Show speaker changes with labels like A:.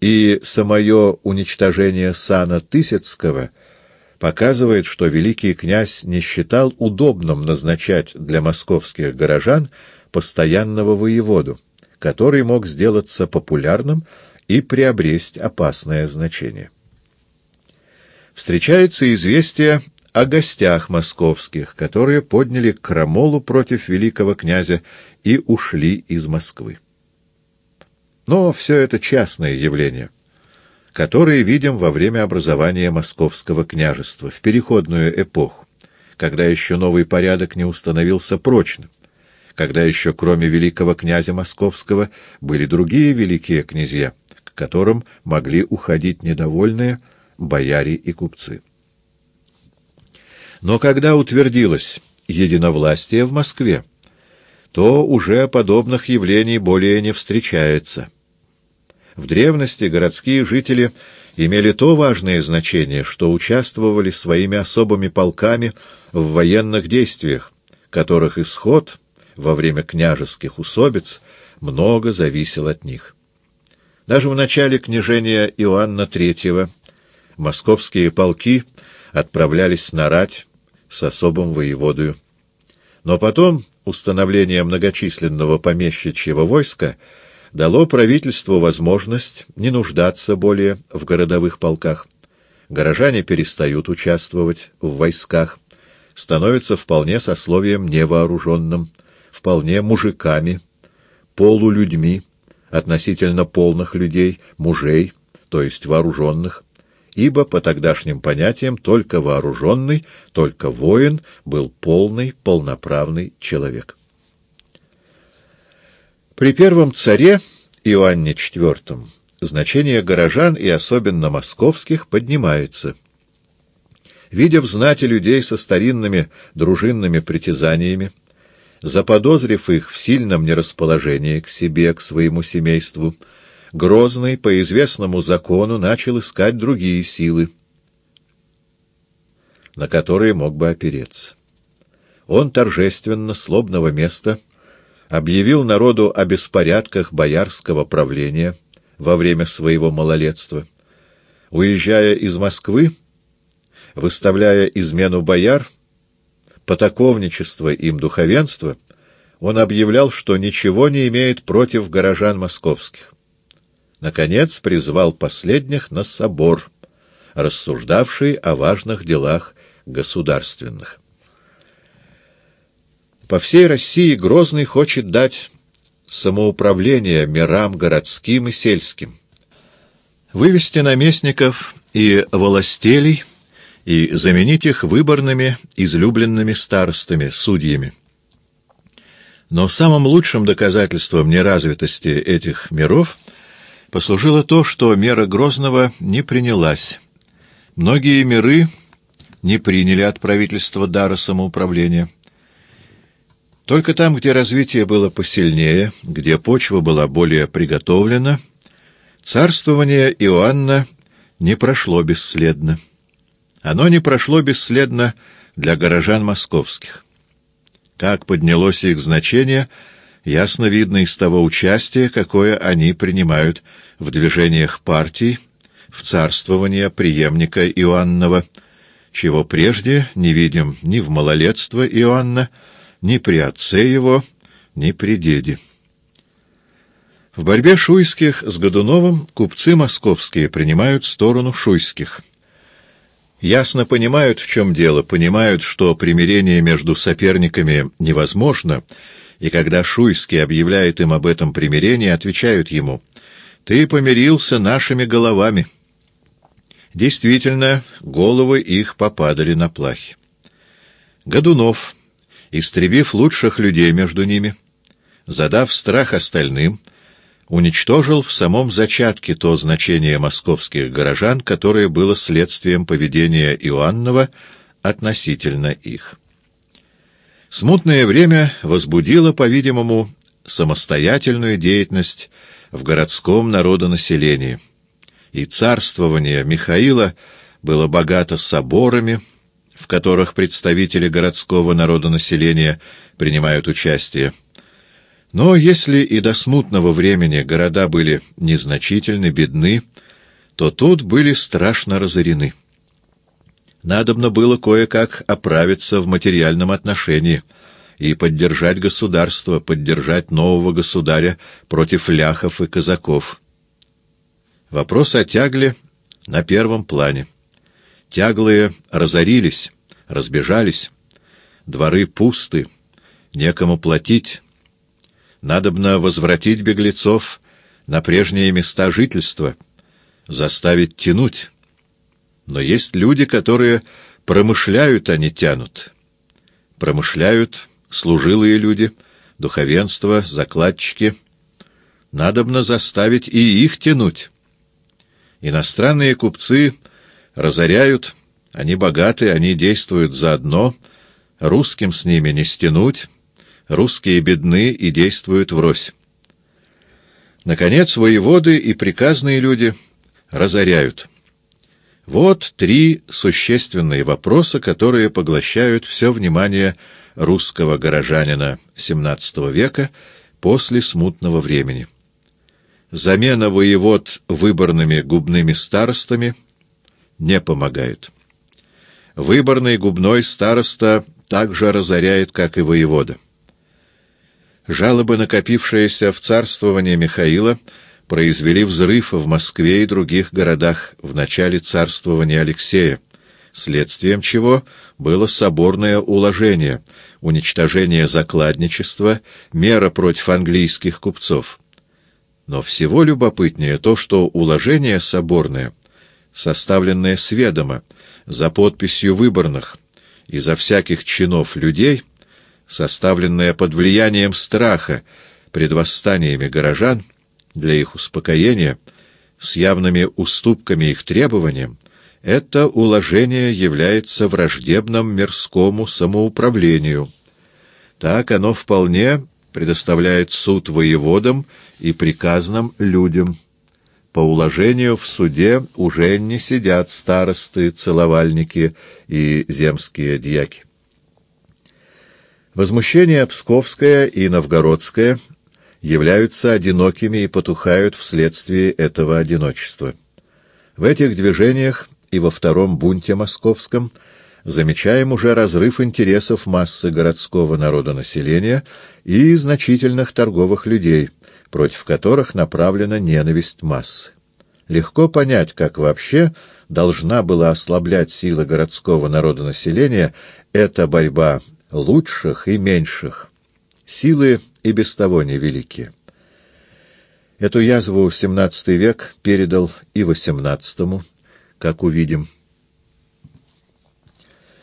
A: И самое уничтожение сана Тысяцкого показывает, что великий князь не считал удобным назначать для московских горожан постоянного воеводу, который мог сделаться популярным и приобрести опасное значение. Встречается известие о гостях московских, которые подняли крамолу против великого князя и ушли из Москвы. Но все это частное явление, которое видим во время образования московского княжества, в переходную эпоху, когда еще новый порядок не установился прочно, когда еще кроме великого князя московского были другие великие князья, к которым могли уходить недовольные бояре и купцы. Но когда утвердилось единовластие в Москве, то уже подобных явлений более не встречается. В древности городские жители имели то важное значение, что участвовали своими особыми полками в военных действиях, которых исход во время княжеских усобиц много зависел от них. Даже в начале княжения Иоанна III московские полки отправлялись на рать с особым воеводою. Но потом установление многочисленного помещичьего войска дало правительству возможность не нуждаться более в городовых полках. Горожане перестают участвовать в войсках, становятся вполне сословием невооруженным, вполне мужиками, полулюдьми, относительно полных людей, мужей, то есть вооруженных, ибо по тогдашним понятиям только вооруженный, только воин был полный, полноправный человек. При первом царе Иоанне IV значение горожан и особенно московских поднимается. Видя в знати людей со старинными дружинными притязаниями, заподозрив их в сильном нерасположении к себе, к своему семейству, Грозный по известному закону начал искать другие силы, на которые мог бы опереться. Он торжественно, слобного места, объявил народу о беспорядках боярского правления во время своего малолетства. Уезжая из Москвы, выставляя измену бояр, потаковничество им духовенства, он объявлял, что ничего не имеет против горожан московских наконец призвал последних на собор, рассуждавший о важных делах государственных. По всей России Грозный хочет дать самоуправление мирам городским и сельским, вывести наместников и властелей и заменить их выборными, излюбленными старостами, судьями. Но самым лучшим доказательством неразвитости этих миров — послужило то, что мера Грозного не принялась. Многие миры не приняли от правительства дара самоуправления. Только там, где развитие было посильнее, где почва была более приготовлена, царствование Иоанна не прошло бесследно. Оно не прошло бесследно для горожан московских. Как поднялось их значение — ясно видно из того участия, какое они принимают в движениях партий, в царствование преемника Иоаннова, чего прежде не видим ни в малолетство Иоанна, ни при отце его, ни при деде. В борьбе шуйских с Годуновым купцы московские принимают сторону шуйских. Ясно понимают, в чем дело, понимают, что примирение между соперниками невозможно — и когда Шуйский объявляет им об этом примирении, отвечают ему «Ты помирился нашими головами». Действительно, головы их попадали на плахи. Годунов, истребив лучших людей между ними, задав страх остальным, уничтожил в самом зачатке то значение московских горожан, которое было следствием поведения Иоаннова относительно их. Смутное время возбудило, по-видимому, самостоятельную деятельность в городском народонаселении, и царствование Михаила было богато соборами, в которых представители городского народонаселения принимают участие. Но если и до смутного времени города были незначительны, бедны, то тут были страшно разорены. Надобно было кое-как оправиться в материальном отношении и поддержать государство, поддержать нового государя против ляхов и казаков. Вопрос о тягле на первом плане. Тяглые разорились, разбежались, дворы пусты, некому платить. Надобно возвратить беглецов на прежние места жительства, заставить тянуть. Но есть люди, которые промышляют, а не тянут. Промышляют служилые люди, духовенство, закладчики. Надобно заставить и их тянуть. Иностранные купцы разоряют, они богаты, они действуют заодно, русским с ними не стянуть, русские бедны и действуют врозь. Наконец, воеводы и приказные люди разоряют. Вот три существенные вопроса, которые поглощают все внимание русского горожанина XVII века после смутного времени замена воевод выборными губными старостами не помогает. Выборный губной староста также разоряет, как и воевода. Жалобы, накопившиеся в царствовании Михаила, произвели взрыв в Москве и других городах в начале царствования Алексея, следствием чего было соборное уложение, уничтожение закладничества, мера против английских купцов. Но всего любопытнее то, что уложение соборное, составленное с ведома, за подписью выборных, изо всяких чинов людей, составленное под влиянием страха пред восстаниями горожан, для их успокоения, с явными уступками их требованиям, это уложение является враждебным мирскому самоуправлению. Так оно вполне предоставляет суд воеводам и приказным людям. По уложению в суде уже не сидят старосты, целовальники и земские дьяки. Возмущение Псковское и Новгородское являются одинокими и потухают вследствие этого одиночества. В этих движениях и во втором бунте московском – замечаем уже разрыв интересов массы городского народонаселения и значительных торговых людей, против которых направлена ненависть массы. Легко понять, как вообще должна была ослаблять силы городского народонаселения эта борьба лучших и меньших. Силы и без того невеликие. Эту язву XVII век передал и XVIII, как увидим.